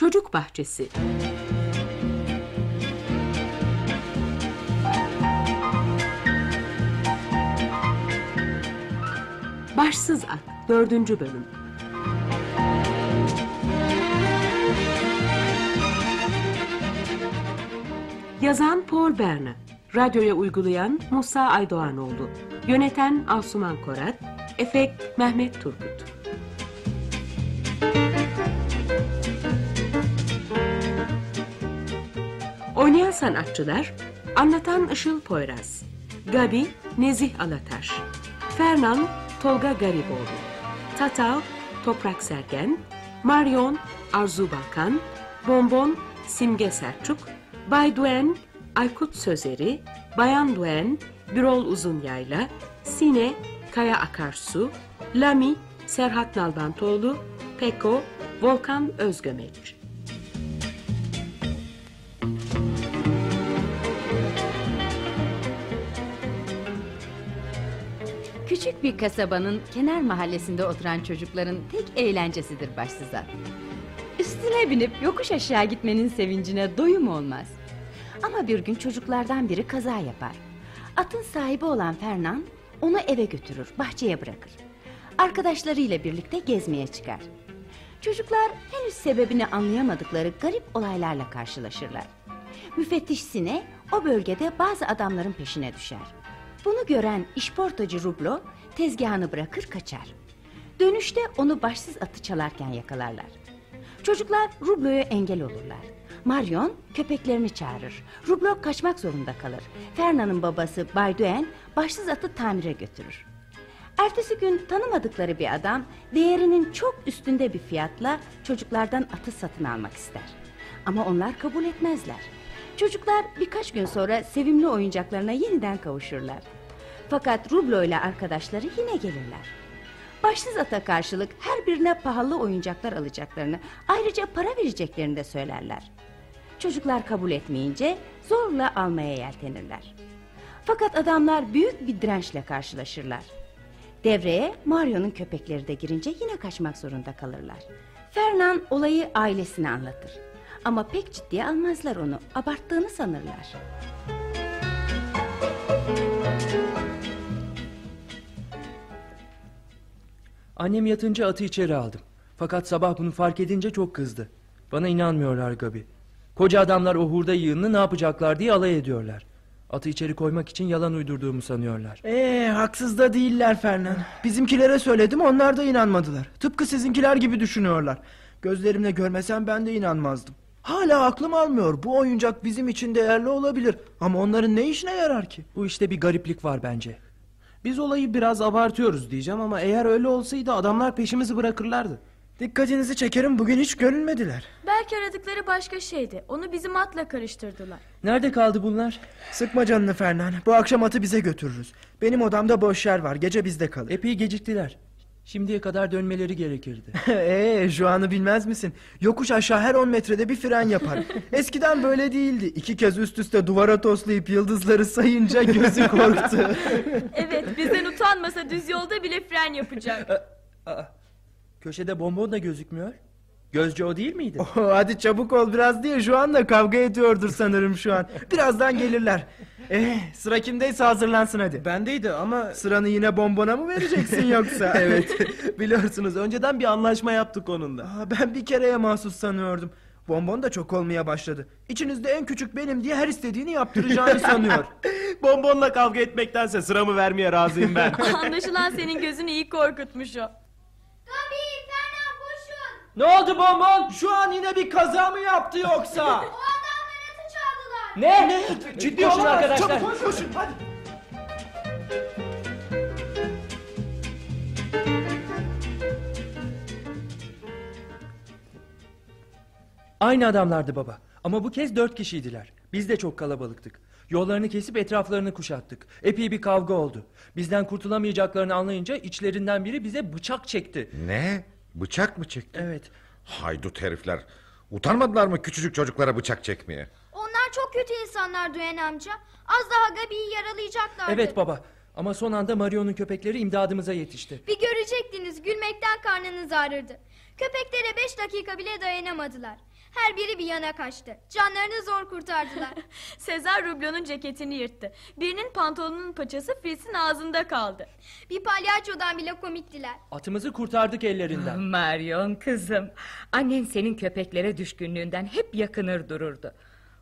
Çocuk Bahçesi. Başsız At 4. Bölüm. Yazan Paul Berna Radyoya uygulayan Musa Aydoğanoğlu. Yöneten Asuman Korat Efekt Mehmet Turgut sanatçılar Anlatan Işıl Poyraz Gabi Nezih Alataş Fernan Tolga Gariboğlu Tatav Toprak Sergen Marion Arzu Balkan Bonbon Simge Selçuk Bay Duen Aykut Sözeri Bayan Duen Birol Uzunyayla Sine Kaya Akarsu Lami Serhat Nalbantoğlu Peko Volkan Özgömeç Küçük bir kasabanın kenar mahallesinde oturan çocukların tek eğlencesidir başsızat. Üstüne binip yokuş aşağı gitmenin sevincine doyum olmaz. Ama bir gün çocuklardan biri kaza yapar. Atın sahibi olan Fernan onu eve götürür, bahçeye bırakır. Arkadaşlarıyla birlikte gezmeye çıkar. Çocuklar henüz sebebini anlayamadıkları garip olaylarla karşılaşırlar. Müfettiş Sine o bölgede bazı adamların peşine düşer. Bunu gören işportacı Rublo tezgahını bırakır kaçar. Dönüşte onu başsız atı çalarken yakalarlar. Çocuklar Rublo'ya engel olurlar. Marion köpeklerini çağırır. Rublo kaçmak zorunda kalır. Ferna'nın babası Bay Duen başsız atı tamire götürür. Ertesi gün tanımadıkları bir adam değerinin çok üstünde bir fiyatla çocuklardan atı satın almak ister. Ama onlar kabul etmezler. Çocuklar birkaç gün sonra sevimli oyuncaklarına yeniden kavuşurlar. Fakat Rublo ile arkadaşları yine gelirler. Başsız ata karşılık her birine pahalı oyuncaklar alacaklarını, ayrıca para vereceklerini de söylerler. Çocuklar kabul etmeyince zorla almaya yeltenirler. Fakat adamlar büyük bir dirençle karşılaşırlar. Devreye Mario'nun köpekleri de girince yine kaçmak zorunda kalırlar. Fernan olayı ailesine anlatır. Ama pek ciddiye almazlar onu, abarttığını sanırlar. Annem yatınca atı içeri aldım. Fakat sabah bunu fark edince çok kızdı. Bana inanmıyorlar Gabi. Koca adamlar o hurda yığını ne yapacaklar diye alay ediyorlar. Atı içeri koymak için yalan uydurduğumu sanıyorlar. Ee, haksız da değiller Fernan. Bizimkilere söyledim onlar da inanmadılar. Tıpkı sizinkiler gibi düşünüyorlar. Gözlerimle görmesem ben de inanmazdım. Hala aklım almıyor. Bu oyuncak bizim için değerli olabilir. Ama onların ne işine yarar ki? Bu işte bir gariplik var bence. Biz olayı biraz abartıyoruz diyeceğim ama eğer öyle olsaydı adamlar peşimizi bırakırlardı. Dikkatinizi çekerim bugün hiç görünmediler. Belki aradıkları başka şeydi. Onu bizim atla karıştırdılar. Nerede kaldı bunlar? Sıkma canını Fernan. Bu akşam atı bize götürürüz. Benim odamda boş yer var. Gece bizde kalır. Epey geciktiler. Şimdiye kadar dönmeleri gerekirdi. Eee şu anı bilmez misin? Yokuş aşağı her 10 metrede bir fren yapar. Eskiden böyle değildi. İki kez üst üste duvara toslayıp yıldızları sayınca gözü korktu. Evet bizden utanmasa düz yolda bile fren yapacak. Aa, köşede bonbon da gözükmüyor. Gözcü o değil miydi? Oh, hadi çabuk ol biraz diye şu anda kavga ediyordur sanırım şu an. Birazdan gelirler. Eh, sıra kimdeyse hazırlansın hadi. Bendeydi ama Sıranı yine bombona mı vereceksin yoksa? evet biliyorsunuz önceden bir anlaşma yaptık onunla. Aa, ben bir kereye mahsus sanıyordum. Bonbon da çok olmaya başladı. İçinizde en küçük benim diye her istediğini yaptıracağını sanıyor. Bonbonla kavga etmektense sıramı vermeye razıyım ben. Anlaşılan senin gözünü iyi korkutmuş o. Ne oldu bonbon? Şu an yine bir kaza mı yaptı yoksa? O adamlar atı çaldılar. ne? ne? Ciddi olun arkadaşlar. Çabuk koşun hadi. Aynı adamlardı baba. Ama bu kez dört kişiydiler. Biz de çok kalabalıktık. Yollarını kesip etraflarını kuşattık. Epey bir kavga oldu. Bizden kurtulamayacaklarını anlayınca içlerinden biri bize bıçak çekti. Ne? Bıçak mı çekti? Evet. Haydut herifler. Utanmadılar mı küçücük çocuklara bıçak çekmeye? Onlar çok kötü insanlar Duyan amca. Az daha Gabi'yi yaralayacaklardı. Evet baba. Ama son anda Mario'nun köpekleri imdadımıza yetişti. Bir görecektiniz gülmekten karnınız ağrırdı. Köpeklere beş dakika bile dayanamadılar. Her biri bir yana kaçtı. Canlarını zor kurtardılar. Sezar Rublon'un ceketini yırttı. Birinin pantolonunun paçası Fritz'in ağzında kaldı. bir palyaçodan bile komiktiler. Atımızı kurtardık ellerinden. Marion kızım. Annen senin köpeklere düşkünlüğünden hep yakınır dururdu.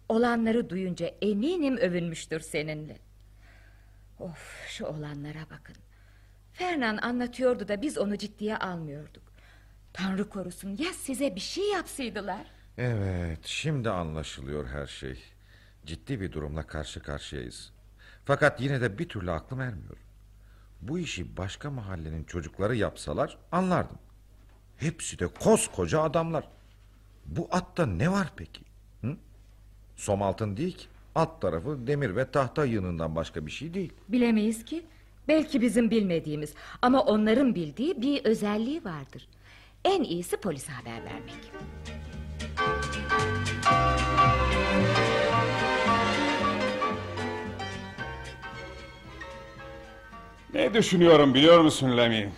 Olanları duyunca eminim övünmüştür seninle. Of şu olanlara bakın. Fernan anlatıyordu da biz onu ciddiye almıyorduk. Tanrı korusun ya size bir şey yapsaydılar? Evet, şimdi anlaşılıyor her şey. Ciddi bir durumla karşı karşıyayız. Fakat yine de bir türlü aklım ermiyor. Bu işi başka mahallenin çocukları yapsalar anlardım. Hepsi de koskoca adamlar. Bu atta ne var peki? Hı? Som altın değil ki. Alt tarafı demir ve tahta yığınından başka bir şey değil. Bilemeyiz ki. Belki bizim bilmediğimiz ama onların bildiği bir özelliği vardır. En iyisi polise haber vermek. Ne düşünüyorum biliyor musun Lemmy?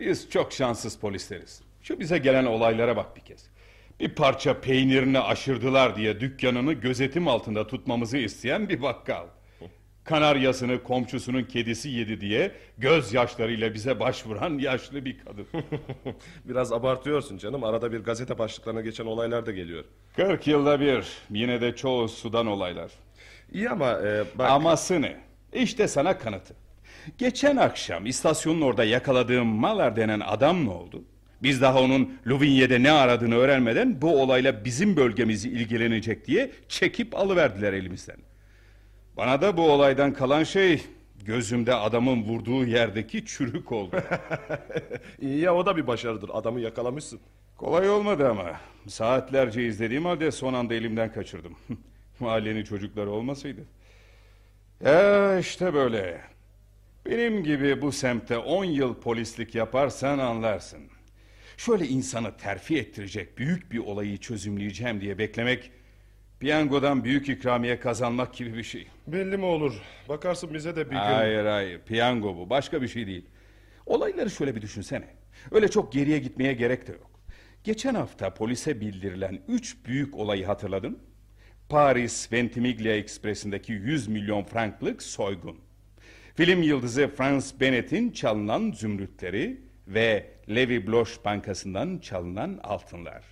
Biz çok şanssız polisleriz. Şu bize gelen olaylara bak bir kez. Bir parça peynirini aşırdılar diye dükkanını gözetim altında tutmamızı isteyen bir bakkal. Kanaryasını komşusunun kedisi yedi diye gözyaşlarıyla bize başvuran yaşlı bir kadın. Biraz abartıyorsun canım. Arada bir gazete başlıklarına geçen olaylar da geliyor. 40 yılda bir yine de çoğu sudan olaylar. İyi ama e, bak... Aması ne? İşte sana kanıtı. Geçen akşam istasyonun orada yakaladığım Malar denen adam ne oldu? Biz daha onun Louvigne'de ne aradığını öğrenmeden bu olayla bizim bölgemizi ilgilenecek diye çekip alıverdiler elimizden. Bana da bu olaydan kalan şey gözümde adamın vurduğu yerdeki çürük oldu. İyi ya o da bir başarıdır. Adamı yakalamışsın. Kolay olmadı ama. Saatlerce izlediğim halde son anda elimden kaçırdım. Mahallenin çocukları olmasaydı. Ya işte böyle. Benim gibi bu semtte on yıl polislik yaparsan anlarsın. Şöyle insanı terfi ettirecek büyük bir olayı çözümleyeceğim diye beklemek... ...piyangodan büyük ikramiye kazanmak gibi bir şey. Belli mi olur? Bakarsın bize de bir gün... Hayır hayır piyango bu başka bir şey değil. Olayları şöyle bir düşünsene. Öyle çok geriye gitmeye gerek de yok. Geçen hafta polise bildirilen üç büyük olayı hatırladın. Paris Ventimiglia Ekspresi'ndeki 100 milyon franklık soygun. Film yıldızı Franz Bennett'in çalınan zümrütleri ve Levi Bloch Bankası'ndan çalınan altınlar.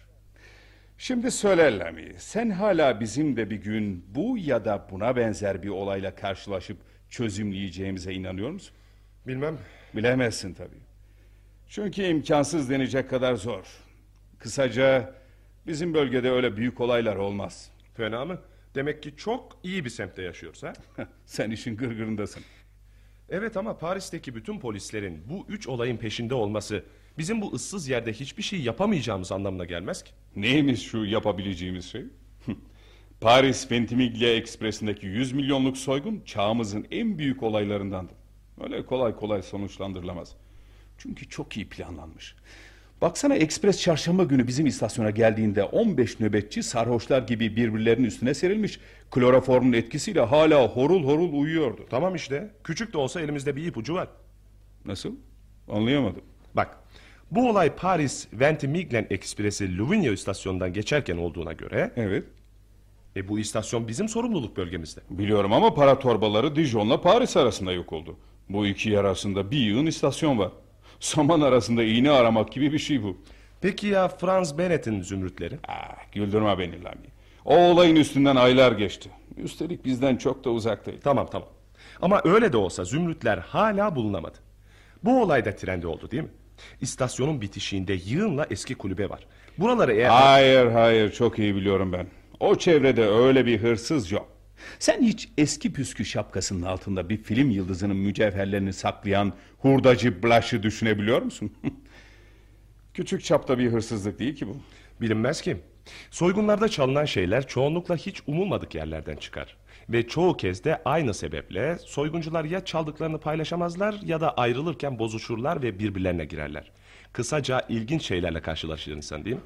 Şimdi söyle Lamy, sen hala bizim de bir gün bu ya da buna benzer bir olayla karşılaşıp çözümleyeceğimize inanıyor musun? Bilmem. Bilemezsin tabii. Çünkü imkansız denecek kadar zor. Kısaca bizim bölgede öyle büyük olaylar olmaz. Fena mı? Demek ki çok iyi bir semtte yaşıyoruz ha? Sen işin gırgırındasın. Evet ama Paris'teki bütün polislerin bu üç olayın peşinde olması... ...bizim bu ıssız yerde hiçbir şey yapamayacağımız anlamına gelmez ki. Neymiş şu yapabileceğimiz şey? Paris Ventimiglia Ekspresi'ndeki 100 milyonluk soygun çağımızın en büyük olaylarındandır. Öyle kolay kolay sonuçlandırılamaz. Çünkü çok iyi planlanmış. Baksana ekspres çarşamba günü bizim istasyona geldiğinde 15 nöbetçi sarhoşlar gibi birbirlerinin üstüne serilmiş. Kloroformun etkisiyle hala horul horul uyuyordu. Tamam işte. Küçük de olsa elimizde bir ipucu var. Nasıl? Anlayamadım. Bak bu olay Paris Ventimiglen Ekspresi Louvigny istasyonundan geçerken olduğuna göre... Evet. E bu istasyon bizim sorumluluk bölgemizde. Biliyorum ama para torbaları Dijon'la Paris arasında yok oldu. Bu iki yer arasında bir yığın istasyon var. Saman arasında iğne aramak gibi bir şey bu. Peki ya Franz Bennett'in zümrütleri? Ah, güldürme beni Lami. O olayın üstünden aylar geçti. Üstelik bizden çok da uzaktaydı. Tamam tamam. Ama öyle de olsa zümrütler hala bulunamadı. Bu olay da trende oldu değil mi? İstasyonun bitişiğinde yığınla eski kulübe var. Buraları eğer... Hayır hayır çok iyi biliyorum ben. O çevrede öyle bir hırsız yok. Sen hiç eski püskü şapkasının altında bir film yıldızının mücevherlerini saklayan hurdacı Blush'ı düşünebiliyor musun? Küçük çapta bir hırsızlık değil ki bu. Bilinmez ki. Soygunlarda çalınan şeyler çoğunlukla hiç umulmadık yerlerden çıkar. Ve çoğu kez de aynı sebeple soyguncular ya çaldıklarını paylaşamazlar ya da ayrılırken bozuşurlar ve birbirlerine girerler. Kısaca ilginç şeylerle karşılaşır insan değil mi?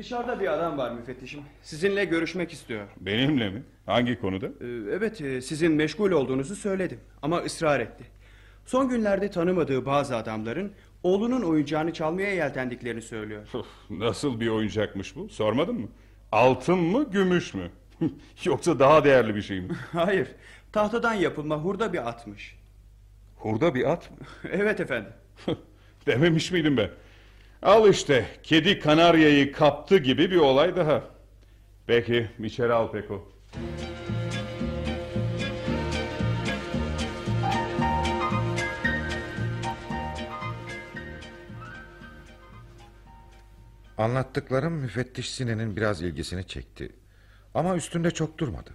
Dışarıda bir adam var müfettişim. Sizinle görüşmek istiyor. Benimle mi? Hangi konuda? Ee, evet e, sizin meşgul olduğunuzu söyledi ama ısrar etti. Son günlerde tanımadığı bazı adamların Oğlunun oyuncağını çalmaya yeltendiklerini söylüyor. Nasıl bir oyuncakmış bu? Sormadın mı? Altın mı, gümüş mü? Yoksa daha değerli bir şey mi? Hayır, tahtadan yapılma hurda bir atmış. Hurda bir at mı? Evet efendim. Dememiş miydim ben? Al işte, kedi kanaryayı kaptı gibi bir olay daha. Peki, içeri al Peko. Anlattıklarım müfettiş Sine'nin biraz ilgisini çekti. Ama üstünde çok durmadı.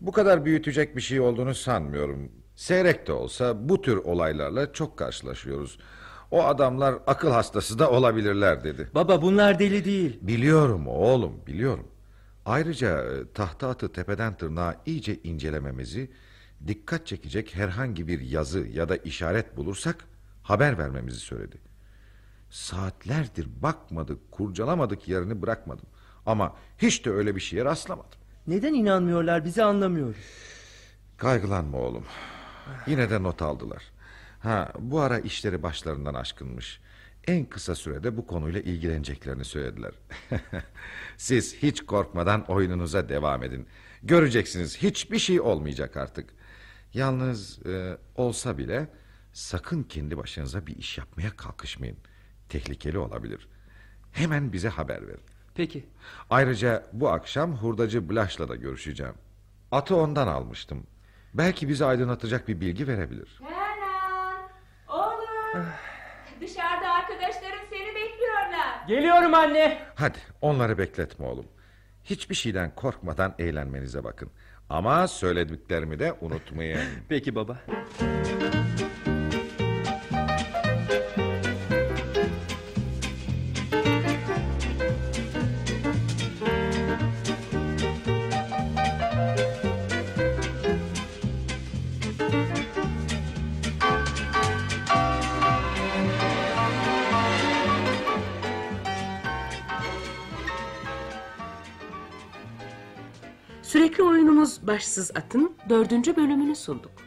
Bu kadar büyütecek bir şey olduğunu sanmıyorum. Seyrek de olsa bu tür olaylarla çok karşılaşıyoruz. O adamlar akıl hastası da olabilirler dedi. Baba bunlar deli değil. Biliyorum oğlum biliyorum. Ayrıca e, tahta atı tepeden tırnağa iyice incelememizi, dikkat çekecek herhangi bir yazı ya da işaret bulursak haber vermemizi söyledi. Saatlerdir bakmadık, kurcalamadık yerini bırakmadım. Ama hiç de öyle bir şeye rastlamadım. Neden inanmıyorlar bizi anlamıyoruz. Kaygılanma oğlum. Yine de not aldılar. Ha, bu ara işleri başlarından aşkınmış. En kısa sürede bu konuyla ilgileneceklerini söylediler. Siz hiç korkmadan oyununuza devam edin. Göreceksiniz hiçbir şey olmayacak artık. Yalnız e, olsa bile sakın kendi başınıza bir iş yapmaya kalkışmayın. Tehlikeli olabilir. Hemen bize haber verin. Peki. Ayrıca bu akşam hurdacı Blaş'la da görüşeceğim. Atı ondan almıştım. Belki bizi aydınlatacak bir bilgi verebilir. Ferhan! Dışarıda arkadaşların seni bekliyorlar. Geliyorum anne. Hadi onları bekletme oğlum. Hiçbir şeyden korkmadan eğlenmenize bakın. Ama söylediklerimi de unutmayın. Peki baba. Başsız At'ın dördüncü bölümünü sunduk.